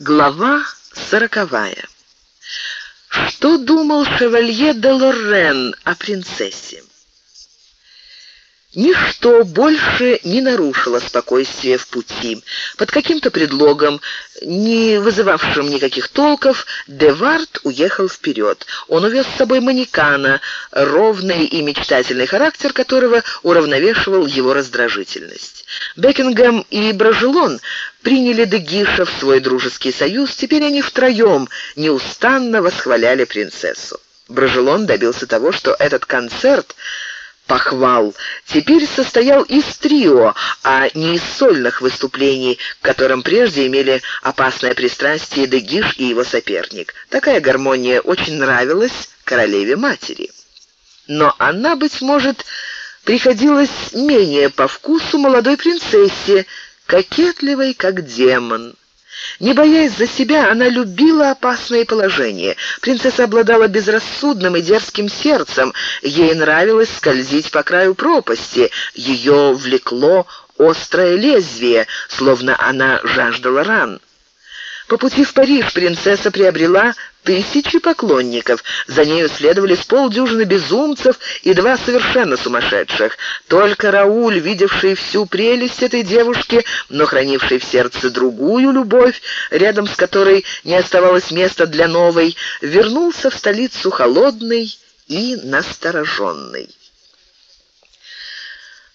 Глава сороковая. Что думал шевалье де Лорен о принцессе? Ничто больше не нарушило спокойствие в пути. Под каким-то предлогом, не вызывавшим никаких толков, Девард уехал вперед. Он увез с собой манекана, ровный и мечтательный характер которого уравновешивал его раздражительность. Бекингем и Брожелон приняли Дегиша в свой дружеский союз, теперь они втроем неустанно восхваляли принцессу. Брожелон добился того, что этот концерт похвал теперь состоял из трио, а не из сольных выступлений, к которым прежде имели опасное пристрастие Дегиш и его соперник. Такая гармония очень нравилась королеве-матери. Но она, быть может, приходилась менее по вкусу молодой принцессе, кокетливой, как демон. Не боясь за себя, она любила опасные положения. Принцесса обладала безрассудным и дерзким сердцем. Ей нравилось скользить по краю пропасти. Ее влекло острое лезвие, словно она жаждала ран. По пути в Париж принцесса приобрела тысячи поклонников. За нею следовали с полдюжины безумцев и два совершенно сумасшедших. Только Рауль, видевший всю прелесть этой девушки, но хранивший в сердце другую любовь, рядом с которой не оставалось места для новой, вернулся в столицу холодный и настороженный.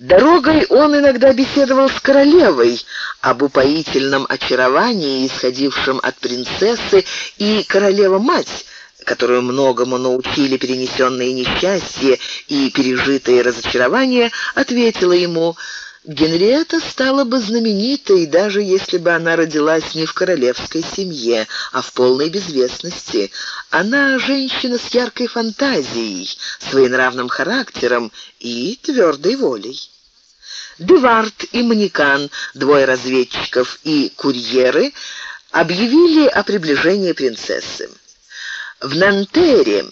Дорогой он иногда беседовал с королевой об упоительном очаровании, исходившем от принцессы, и королева-мать, которую многому научили перенесенные несчастья и пережитые разочарования, ответила ему Генриетта стала бы знаменитой, даже если бы она родилась не в королевской семье, а в полной безвестности. Она женщина с яркой фантазией, своенравным характером и твердой волей. Девард и Манекан, двое разведчиков и курьеры, объявили о приближении принцессы. В Нантере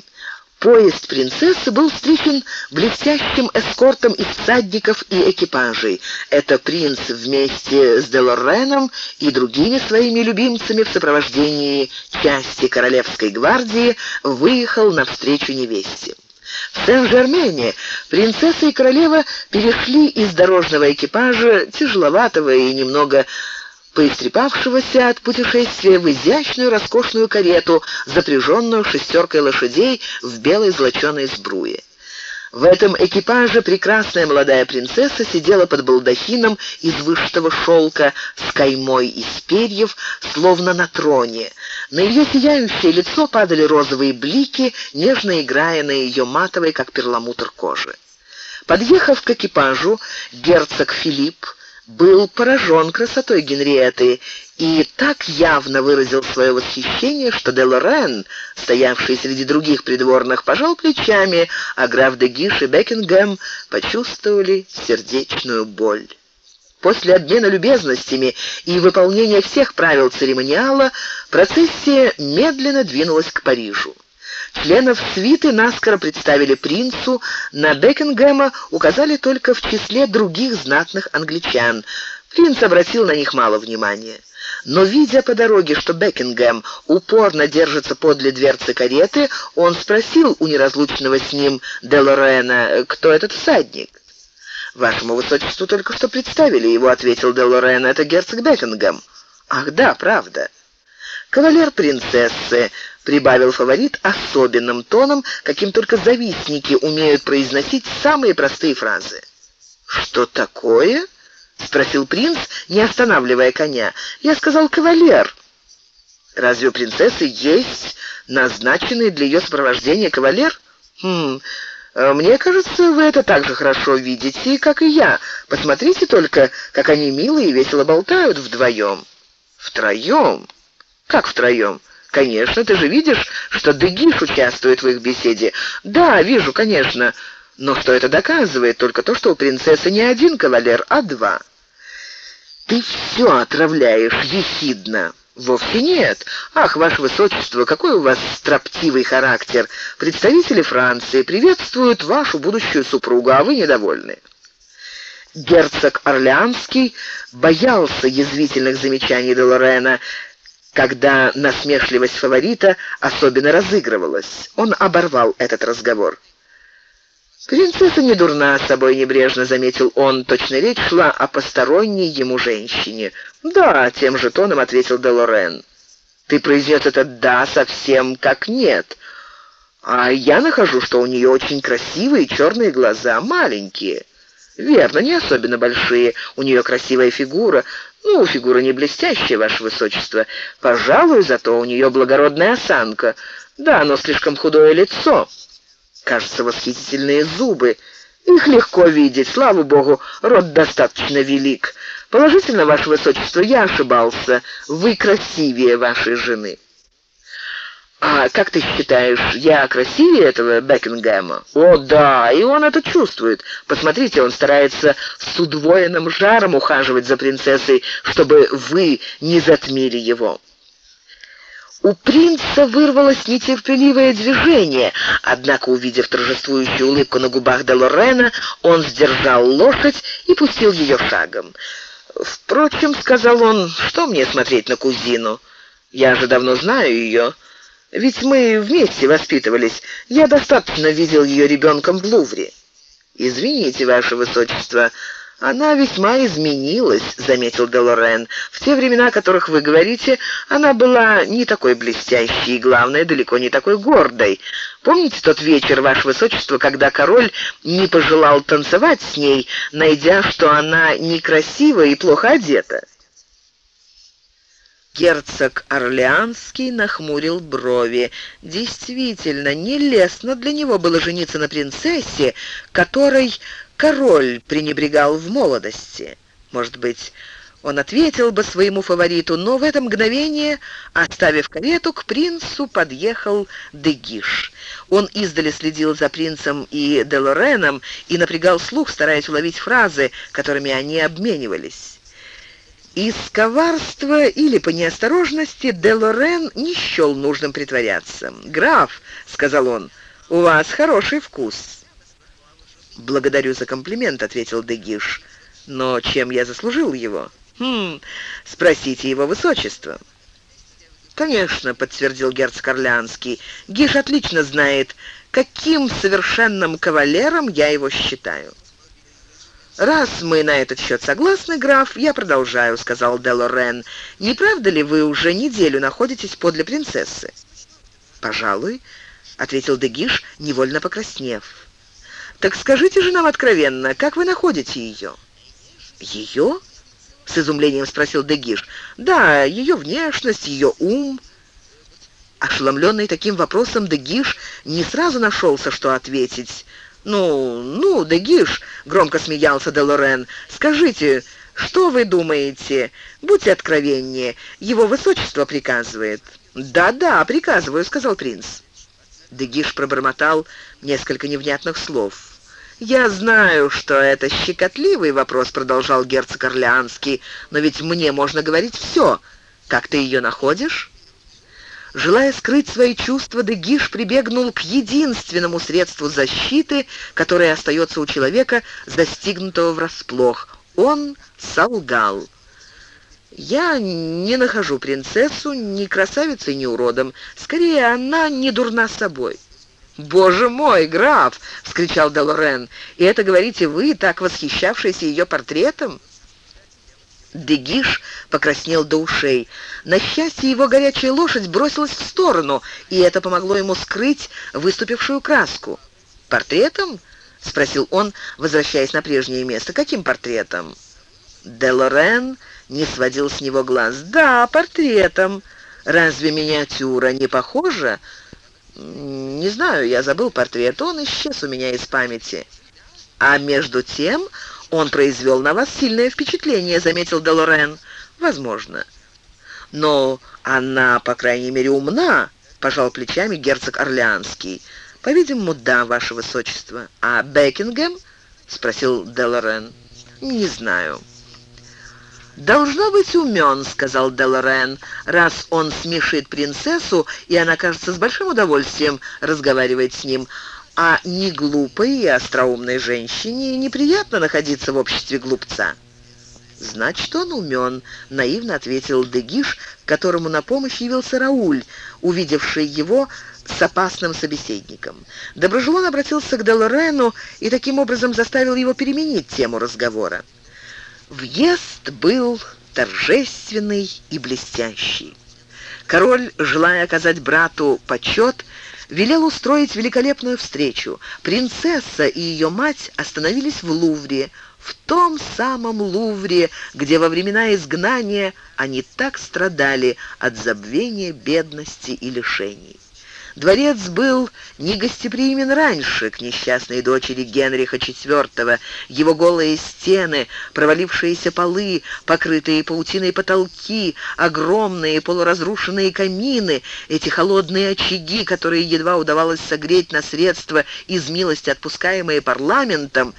Поезд принцессы был встречен блестящим эскортом из всадников и экипажей. Это принц вместе с Делореном и другими своими любимцами в сопровождении части королевской гвардии выехал навстречу невесте. В Сен-Жермене принцесса и королева перешли из дорожного экипажа, тяжеловатого и немного поистрепавшегося от путешествия в изящную роскошную карету, запряженную шестеркой лошадей в белой золоченой сбруе. В этом экипаже прекрасная молодая принцесса сидела под балдахином из вышитого шелка с каймой из перьев, словно на троне. На ее сияющее лицо падали розовые блики, нежно играя на ее матовой, как перламутр кожи. Подъехав к экипажу, герцог Филипп был поражен красотой Генриетты и так явно выразил свое восхищение, что де Лорен, стоявший среди других придворных, пожал плечами, а граф де Гиш и Бекингем почувствовали сердечную боль. После обмена любезностями и выполнения всех правил церемониала процессия медленно двинулась к Парижу. Членов свиты наскоро представили принцу, на Бекингема указали только в числе других знатных англичан. Принц обратил на них мало внимания. Но видя по дороге, что Бекингем упорно держится подле дверцы кареты, он спросил у неразлучного с ним Делорена, кто этот всадник. «Вашему высочеству только что представили его», — ответил Делорен, — «это герцог Бекингем». «Ах да, правда». «Кавалер принцессы», — прибавил фаворит особенным тоном, каким только завистники умеют произносить самые простые фразы. «Что такое?» — спросил принц, не останавливая коня. «Я сказал кавалер». «Разве у принцессы есть назначенный для ее сопровождения кавалер?» «Хм, э, мне кажется, вы это так же хорошо видите, как и я. Посмотрите только, как они мило и весело болтают вдвоем». «Втроем?» Как втроем? Конечно, ты же видишь, что Дегиш участвует в их беседе. Да, вижу, конечно. Но что это доказывает? Только то, что у принцессы не один кавалер, а два. Ты все отравляешь ехидно. Вовсе нет. Ах, ваше высочество, какой у вас строптивый характер. Представители Франции приветствуют вашу будущую супругу, а вы недовольны. Герцог Орлеанский боялся язвительных замечаний де Лорена, когда насмешливость фаворита особенно разыгрывалась. Он оборвал этот разговор. «Принцесса не дурна собой», — небрежно заметил он. Точно речь шла о посторонней ему женщине. «Да», — тем же тоном ответил Делорен. «Ты произнес это «да» совсем как «нет». А я нахожу, что у нее очень красивые черные глаза, маленькие. Верно, не особенно большие. У нее красивая фигура. Ну, фигура не блестящая, ваше высочество. Пожалуй, зато у нее благородная осанка. Да, но слишком худое лицо. Кажется, восхитительные зубы. Их легко видеть, слава богу, рот достаточно велик. Положительно, ваше высочество, я ошибался. Вы красивее вашей жены. «А как ты считаешь, я красивее этого Бекингема?» «О, да, и он это чувствует. Посмотрите, он старается с удвоенным жаром ухаживать за принцессой, чтобы вы не затмили его». У принца вырвалось нетерпеливое движение, однако, увидев торжествующую улыбку на губах Делорена, он сдержал лошадь и пустил ее шагом. «Впрочем, — сказал он, — что мне смотреть на кузину? Я же давно знаю ее». Ведь мы вместе воспитывались. Я достаточно видел ее ребенком в Лувре. Извините, ваше высочество, она весьма изменилась, заметил Делорен. В те времена, о которых вы говорите, она была не такой блестящей и, главное, далеко не такой гордой. Помните тот вечер, ваше высочество, когда король не пожелал танцевать с ней, найдя, что она некрасива и плохо одета? Герцог Орлеанский нахмурил брови. Действительно, нелестно для него было жениться на принцессе, которой король пренебрегал в молодости. Может быть, он ответил бы своему фавориту, но в это мгновение, оставив карету, к принцу подъехал Дегиш. Он издали следил за принцем и Делореном и напрягал слух, стараясь уловить фразы, которыми они обменивались. Из коварства или по неосторожности Делорен не счел нужным притворяться. «Граф», — сказал он, — «у вас хороший вкус». «Благодарю за комплимент», — ответил Дегиш. «Но чем я заслужил его?» «Хм, спросите его высочество». «Конечно», — подтвердил герцог Орлеанский, — «Гиш отлично знает, каким совершенным кавалером я его считаю». «Раз мы на этот счет согласны, граф, я продолжаю», — сказал Делорен. «Не правда ли вы уже неделю находитесь подле принцессы?» «Пожалуй», — ответил Дегиш, невольно покраснев. «Так скажите же нам откровенно, как вы находите ее?» «Ее?» — с изумлением спросил Дегиш. «Да, ее внешность, ее ум». Ошеломленный таким вопросом, Дегиш не сразу нашелся, что ответить. «Ну, ну, Дегиш», — громко смеялся Делорен, — «скажите, что вы думаете? Будьте откровеннее, его высочество приказывает». «Да-да, приказываю», — сказал принц. Дегиш пробормотал несколько невнятных слов. «Я знаю, что это щекотливый вопрос», — продолжал герцог Орлеанский, «но ведь мне можно говорить все. Как ты ее находишь?» Желая скрыть свои чувства, Дегиш прибегнул к единственному средству защиты, которое остается у человека, застигнутого врасплох. Он солгал. «Я не нахожу принцессу ни красавицей, ни уродом. Скорее, она не дурна собой». «Боже мой, граф!» — вскричал Делорен. «И это говорите вы, так восхищавшийся ее портретом?» Дегиш покраснел до ушей. На счастье, его горячая лошадь бросилась в сторону, и это помогло ему скрыть выступившую краску. «Портретом?» — спросил он, возвращаясь на прежнее место. «Каким портретом?» Делорен не сводил с него глаз. «Да, портретом. Разве миниатюра не похожа?» «Не знаю, я забыл портрет. Он исчез у меня из памяти». А между тем «Он произвел на вас сильное впечатление», — заметил Делорен. «Возможно». «Но она, по крайней мере, умна», — пожал плечами герцог Орлеанский. «По-видимому, да, ваше высочество». «А Бекингем?» — спросил Делорен. «Не знаю». «Должно быть умен», — сказал Делорен, «раз он смешит принцессу, и она, кажется, с большим удовольствием разговаривает с ним а не глупой и остроумной женщине неприятно находиться в обществе глупца. «Значит, он умен», — наивно ответил Дегиш, которому на помощь явился Рауль, увидевший его с опасным собеседником. Доброжелон обратился к Делорену и таким образом заставил его переменить тему разговора. Въезд был торжественный и блестящий. Король, желая оказать брату почет, велел устроить великолепную встречу. Принцесса и ее мать остановились в Лувре, в том самом Лувре, где во времена изгнания они так страдали от забвения, бедности и лишений. Дворец был негостеприимен раньше к несчастной дочери Генриха IV. Его голые стены, провалившиеся полы, покрытые паутиной потолки, огромные полуразрушенные камины, эти холодные очаги, которые едва удавалось согреть на средства из милости, отпускаемые парламентом,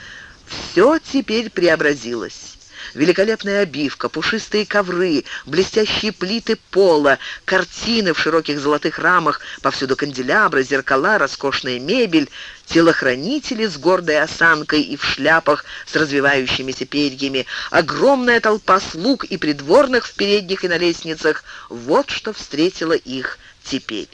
все теперь преобразилось. Великолепная обивка, пушистые ковры, блестящие плиты пола, картины в широких золотых рамах, повсюду канделябры, зеркала, роскошная мебель, телохранители с гордой осанкой и в шляпах с развивающимися перьями, огромная толпа слуг и придворных в передних и на лестницах. Вот что встретило их теперь.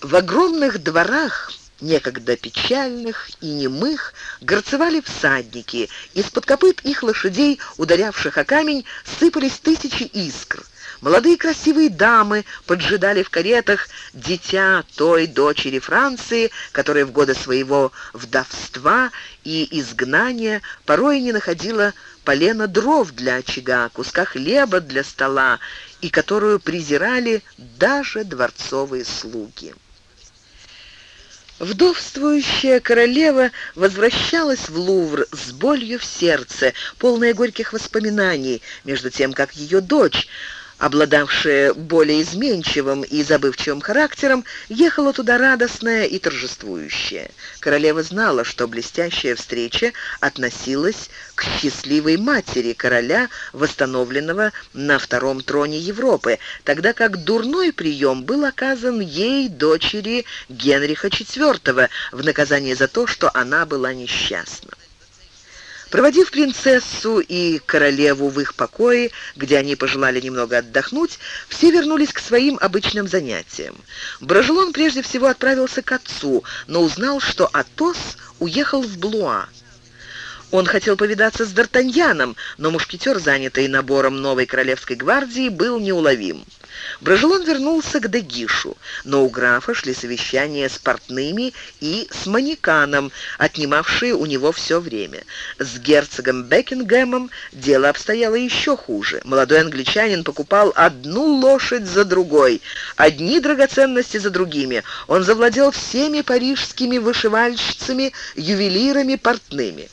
В огромных дворах некогда печальных и немых, горцевали всадники. Из-под копыт их лошадей, ударявших о камень, сыпались тысячи искр. Молодые красивые дамы поджидали в каретах дитя той дочери Франции, которая в годы своего вдовства и изгнания порой не находила полена дров для очага, куска хлеба для стола, и которую презирали даже дворцовые слуги. Вдовствующая королева возвращалась в Лувр с болью в сердце, полная горьких воспоминаний, между тем, как ее дочь обладавшая более изменчивым и забывчивым характером, ехала туда радостная и торжествующая. Королева знала, что блестящая встреча относилась к счастливой матери короля, восстановленного на втором троне Европы, тогда как дурной прием был оказан ей, дочери Генриха IV, в наказание за то, что она была несчастна. Проводив принцессу и королеву в их покое, где они пожелали немного отдохнуть, все вернулись к своим обычным занятиям. Брожелон прежде всего отправился к отцу, но узнал, что Атос уехал в Блуа. Он хотел повидаться с Д'Артаньяном, но мушкетер, занятый набором новой королевской гвардии, был неуловим. Брожелон вернулся к Дегишу, но у графа шли совещания с портными и с манеканом, отнимавшие у него все время. С герцогом Бекингемом дело обстояло еще хуже. Молодой англичанин покупал одну лошадь за другой, одни драгоценности за другими. Он завладел всеми парижскими вышивальщицами, ювелирами, портными.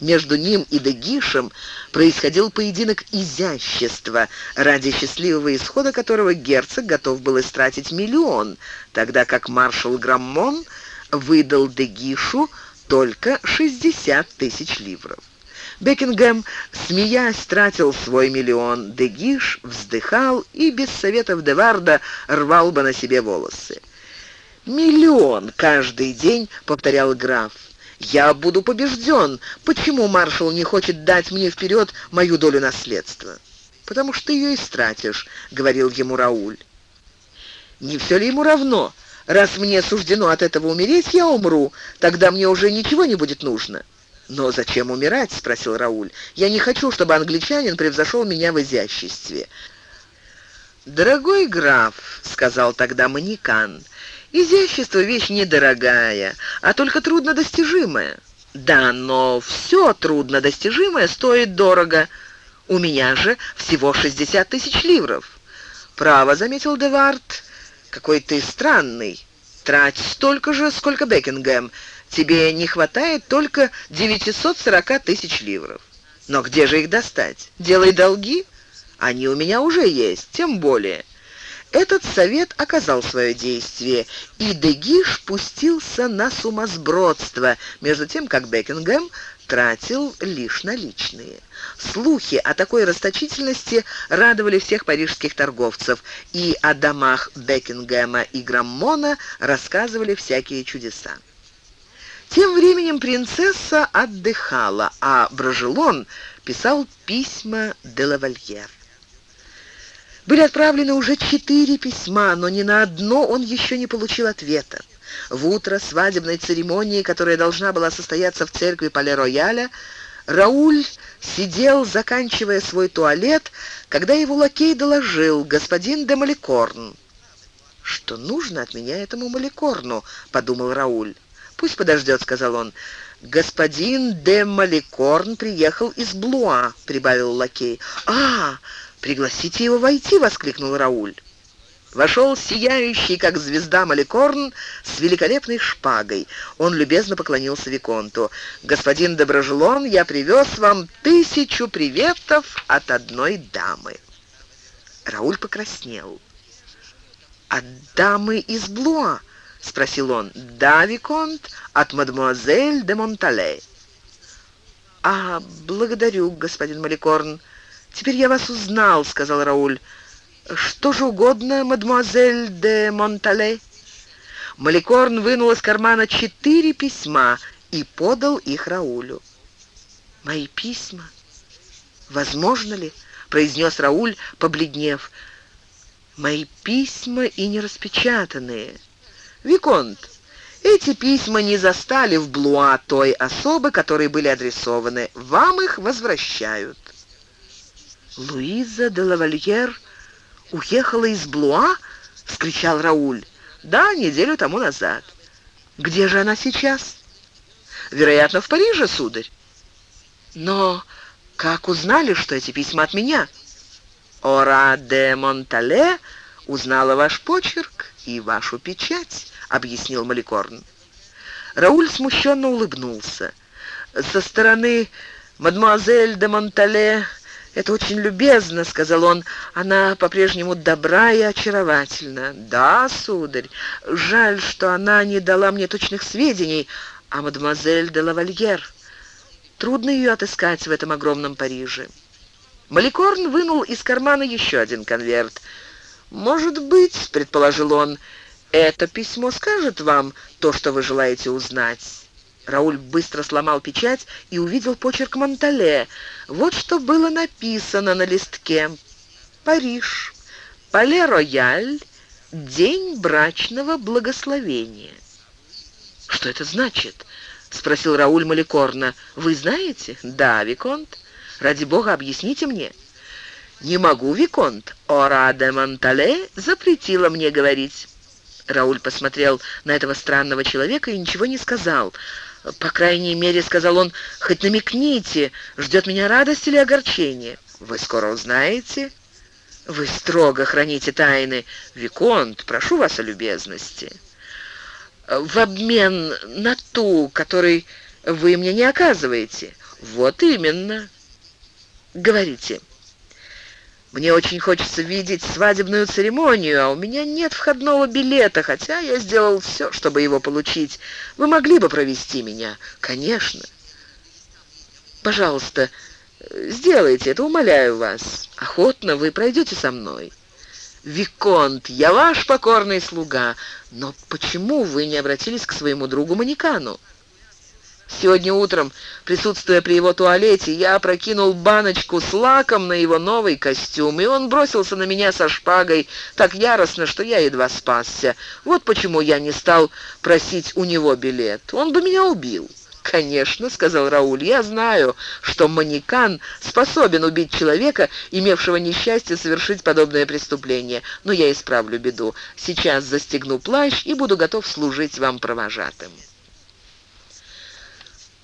Между ним и Дегишем происходил поединок изящества, ради счастливого исхода которого герцог готов был истратить миллион, тогда как маршал Граммон выдал Дегишу только 60 тысяч ливров. Бекингем, смеясь, тратил свой миллион. Дегиш вздыхал и без советов Деварда рвал бы на себе волосы. «Миллион каждый день», — повторял граф. Я буду побежден. Почему маршал не хочет дать мне вперед мою долю наследства? Потому что ты ее истратишь, говорил ему Рауль. Не все ли ему равно? Раз мне суждено от этого умереть, я умру. Тогда мне уже ничего не будет нужно. «Но зачем умирать?» — спросил Рауль. «Я не хочу, чтобы англичанин превзошел меня в изяществе». «Дорогой граф», — сказал тогда Манекан, — Изящество — вещь недорогая, а только труднодостижимая. Да, но все труднодостижимое стоит дорого. У меня же всего 60 тысяч ливров. Право, заметил Девард, какой ты странный. Трать столько же, сколько Бекингем. Тебе не хватает только 940 тысяч ливров. Но где же их достать? Делай долги. Они у меня уже есть, тем более. Этот совет оказал свое действие, и Дегиш пустился на сумасбродство, между тем как Бекингем тратил лишь наличные. Слухи о такой расточительности радовали всех парижских торговцев, и о домах Бекингема и Граммона рассказывали всякие чудеса. Тем временем принцесса отдыхала, а Брожелон писал письма де Лавальер. Были отправлены уже четыре письма, но ни на одно он еще не получил ответа. В утро свадебной церемонии, которая должна была состояться в церкви Пале-Рояля, Рауль сидел, заканчивая свой туалет, когда его лакей доложил господин де Маликорн. «Что нужно от меня этому Маликорну?» — подумал Рауль. «Пусть подождет», — сказал он. «Господин де Маликорн приехал из Блуа», — прибавил лакей. «А, пригласите его войти!» — воскликнул Рауль. Вошел сияющий, как звезда Маликорн, с великолепной шпагой. Он любезно поклонился Виконту. «Господин Доброжелон, я привез вам тысячу приветов от одной дамы». Рауль покраснел. «От дамы из Блуа?» — спросил он. «Да, Виконт, от мадемуазель де Монтале». «А, благодарю, господин Маликорн. Теперь я вас узнал», — сказал Рауль. «Что же угодно, мадемуазель де Монтале?» Маликорн вынул из кармана четыре письма и подал их Раулю. «Мои письма? Возможно ли?» — произнес Рауль, побледнев. «Мои письма и не распечатанные. Виконт, эти письма не застали в Блуа той особы, которые были адресованы. Вам их возвращают». Луиза де Лавальер уехала из Блуа?» — вскричал Рауль. «Да, неделю тому назад». «Где же она сейчас?» «Вероятно, в Париже, сударь». «Но как узнали, что эти письма от меня?» «Ора де Монтале узнала ваш почерк и вашу печать», — объяснил Маликорн. Рауль смущенно улыбнулся. Со стороны мадемуазель де Монтале «Это очень любезно», — сказал он. «Она по-прежнему добра и очаровательна». «Да, сударь. Жаль, что она не дала мне точных сведений о мадемуазель де лавальер. Трудно ее отыскать в этом огромном Париже». Маликорн вынул из кармана еще один конверт. «Может быть», — предположил он, — «это письмо скажет вам то, что вы желаете узнать». Рауль быстро сломал печать и увидел почерк Монтале. Вот что было написано на листке. «Париж. Пале-Рояль. День брачного благословения». «Что это значит?» — спросил Рауль Маликорна. «Вы знаете?» «Да, Виконт. Ради бога, объясните мне». «Не могу, Виконт. Ора де Монтале запретила мне говорить». Рауль посмотрел на этого странного человека и ничего не сказал. По крайней мере, сказал он, хоть намекните, ждет меня радость или огорчение. Вы скоро узнаете. Вы строго храните тайны. Виконт, прошу вас о любезности. В обмен на ту, которой вы мне не оказываете. Вот именно. Говорите. Мне очень хочется видеть свадебную церемонию, а у меня нет входного билета, хотя я сделал все, чтобы его получить. Вы могли бы провести меня? Конечно. Пожалуйста, сделайте это, умоляю вас. Охотно вы пройдете со мной. Виконт, я ваш покорный слуга. Но почему вы не обратились к своему другу Манекану? Сегодня утром, присутствуя при его туалете, я опрокинул баночку с лаком на его новый костюм, и он бросился на меня со шпагой так яростно, что я едва спасся. Вот почему я не стал просить у него билет. Он бы меня убил. «Конечно», — сказал Рауль, — «я знаю, что манекан способен убить человека, имевшего несчастье совершить подобное преступление, но я исправлю беду. Сейчас застегну плащ и буду готов служить вам провожатым».